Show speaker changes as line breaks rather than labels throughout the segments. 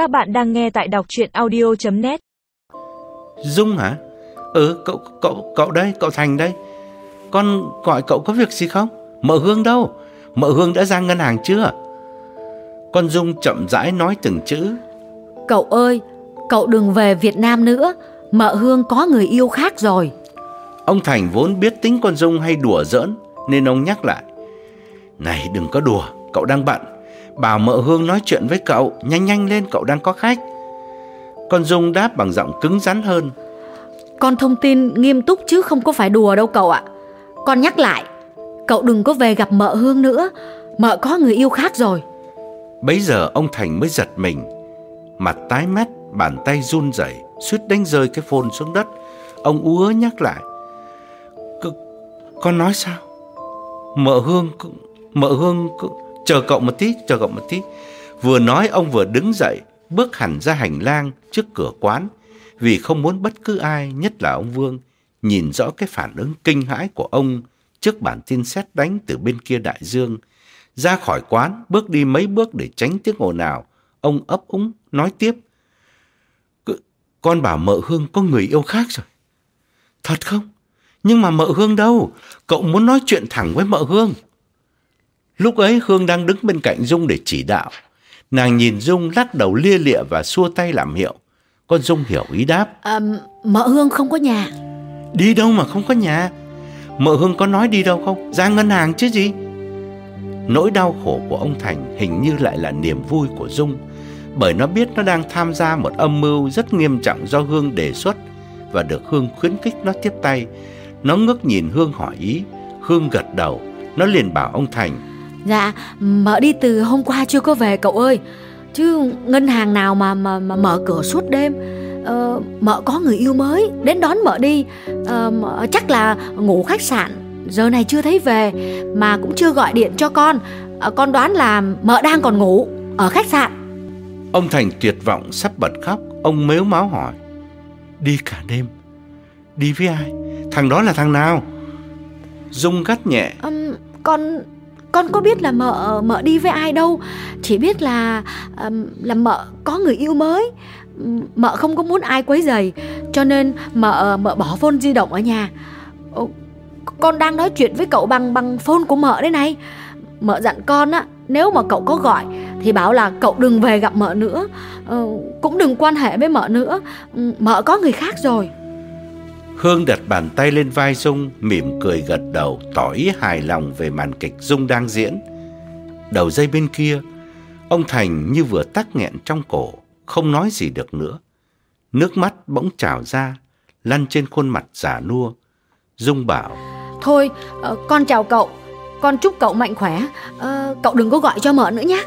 Các bạn đang nghe tại đọc chuyện audio.net
Dung hả? Ừ, cậu, cậu, cậu đây, cậu Thành đây. Con gọi cậu có việc gì không? Mợ Hương đâu? Mợ Hương đã ra ngân hàng chưa? Con Dung chậm rãi nói từng chữ.
Cậu ơi, cậu đừng về Việt Nam nữa, mợ Hương có người yêu khác rồi.
Ông Thành vốn biết tính con Dung hay đùa giỡn, nên ông nhắc lại. Này đừng có đùa, cậu đang bận. Bảo mợ Hương nói chuyện với cậu, nhanh nhanh lên cậu đang có khách. Con Dung đáp bằng giọng cứng rắn hơn.
Con thông tin nghiêm túc chứ không có phải đùa đâu cậu ạ. Con nhắc lại, cậu đừng có về gặp mợ Hương nữa, mợ có người yêu khác rồi.
Bấy giờ ông Thành mới giật mình, mặt tái mét, bàn tay run rẩy, suýt đánh rơi cái phone xuống đất. Ông ú nhắc lại. Con nói sao? Mợ Hương, mợ Hương, chờ cậu một tí, chờ cậu một tí. Vừa nói ông vừa đứng dậy, bước hẳn ra hành lang trước cửa quán, vì không muốn bất cứ ai, nhất là ông Vương, nhìn rõ cái phản ứng kinh hãi của ông trước bản tin xét đánh từ bên kia đại dương. Ra khỏi quán, bước đi mấy bước để tránh tiếng ồn nào, ông ấp úng nói tiếp. Con bảo mợ Hương có người yêu khác rồi. Thật không? Nhưng mà mợ Hương đâu? Cậu muốn nói chuyện thẳng với mợ Hương. Lúc ấy Hương đang đứng bên cạnh Dung để chỉ đạo. Nàng nhìn Dung lắc đầu lia lịa và xua tay làm hiệu. Con Dung hiểu ý đáp.
À, mợ Hương không có nhà.
Đi đâu mà không có nhà? Mợ Hương có nói đi đâu không? Ra ngân hàng chứ gì? Nỗi đau khổ của ông Thành hình như lại là niềm vui của Dung. Bởi nó biết nó đang tham gia một âm mưu rất nghiêm trọng do Hương đề xuất và được Hương khuyến khích nó tiếp tay. Nó ngước nhìn Hương hỏi ý. Hương gật đầu. Nó liền bảo ông Thành.
Dạ, mợ đi từ hôm qua chưa có về cậu ơi. Chứ ngân hàng nào mà mà, mà mở cửa suốt đêm. Ờ, mợ có người yêu mới đến đón mợ đi. Ờ, mợ chắc là ngủ khách sạn. Giờ này chưa thấy về mà cũng chưa gọi điện cho con. Ờ, con đoán là mợ đang còn ngủ ở khách sạn.
Ông Thành tuyệt vọng sắp bật khóc. Ông mếu máu hỏi. Đi cả đêm. Đi với ai? Thằng đó là thằng nào? Dung gắt nhẹ.
Um, con con có biết là mợ mợ đi với ai đâu. Chỉ biết là là mợ có người yêu mới. Mợ không có muốn ai quấy rầy, cho nên mợ mợ bỏ phone di động ở nhà. Con đang nói chuyện với cậu bằng bằng phone của mợ đây này. Mợ dặn con á, nếu mà cậu có gọi thì bảo là cậu đừng về gặp mợ nữa. Ờ, cũng đừng quan hệ với mợ nữa. Mợ có người khác rồi.
Hương đặt bàn tay lên vai Dung, mỉm cười gật đầu, tỏ ý hài lòng về màn kịch Dung đang diễn. Đầu dây bên kia, ông Thành như vừa tắc nghẹn trong cổ, không nói gì được nữa. Nước mắt bỗng trào ra, lăn trên khuôn mặt giả nua. Dung bảo,
Thôi, uh, con chào cậu, con chúc cậu mạnh khỏe, uh, cậu đừng có gọi cho mợ nữa nhé.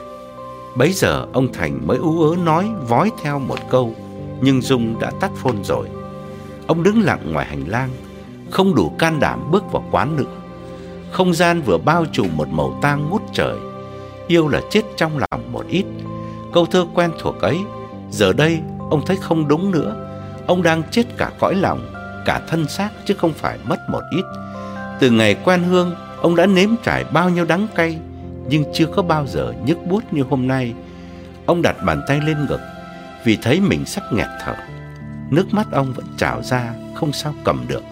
Bấy giờ ông Thành mới ú ớ nói vói theo một câu, nhưng Dung đã tắt phone rồi. Ông đứng lặng ngoài hành lang, không đủ can đảm bước vào quán nữa. Không gian vừa bao trùm một màu tang ngút trời, yêu là chết trong lòng một ít. Câu thơ quen thuộc ấy, giờ đây ông thấy không đúng nữa. Ông đang chết cả cõi lòng, cả thân xác chứ không phải mất một ít. Từ ngày quen Hương, ông đã nếm trải bao nhiêu đắng cay, nhưng chưa có bao giờ nhức buốt như hôm nay. Ông đặt bàn tay lên ngực, vì thấy mình sắp nghẹt thở. Nước mắt ông vẫn trào ra, Không sao cầm được.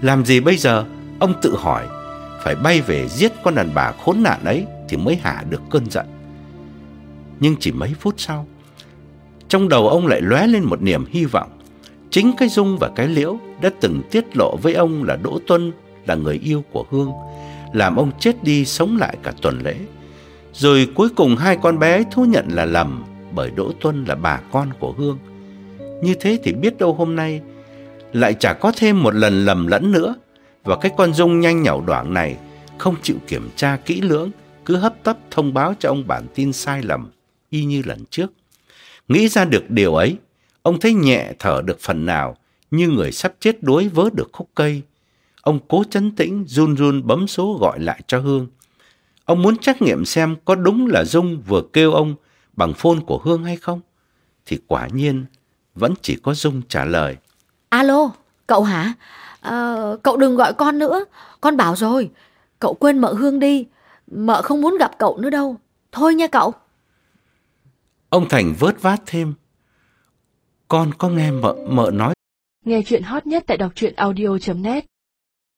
Làm gì bây giờ? Ông tự hỏi. Phải bay về giết con đàn bà khốn nạn ấy Thì mới hạ được cơn giận. Nhưng chỉ mấy phút sau, Trong đầu ông lại lóe lên một niềm hy vọng. Chính cái Dung và cái Liễu Đã từng tiết lộ với ông là Đỗ Tuân Là người yêu của Hương, Làm ông chết đi sống lại cả tuần lễ. Rồi cuối cùng hai con bé thú nhận là lầm Bởi Đỗ Tuân là bà con của Hương như thế thì biết đâu hôm nay lại chả có thêm một lần lầm lẫn nữa và cái con dung nhanh nhảu đoảng này không chịu kiểm tra kỹ lưỡng, cứ hấp tấp thông báo cho ông bản tin sai lầm y như lần trước. Nghĩ ra được điều ấy, ông thấy nhẹ thở được phần nào như người sắp chết đuối vớ được khúc cây. Ông cố chấn tĩnh, run run bấm số gọi lại cho Hương. Ông muốn trắc nghiệm xem có đúng là Dung vừa kêu ông bằng phone của Hương hay không. Thì quả nhiên vẫn chỉ có Dung trả lời.
Alo, cậu hả? À, cậu đừng gọi con nữa, con bảo rồi. Cậu quên mợ Hương đi, mợ không muốn gặp cậu nữa đâu. Thôi nha cậu.
Ông Thành vớt vát thêm. Con có nghe mợ, mợ nói.
Nghe chuyện hot nhất tại đọc truyện audio.net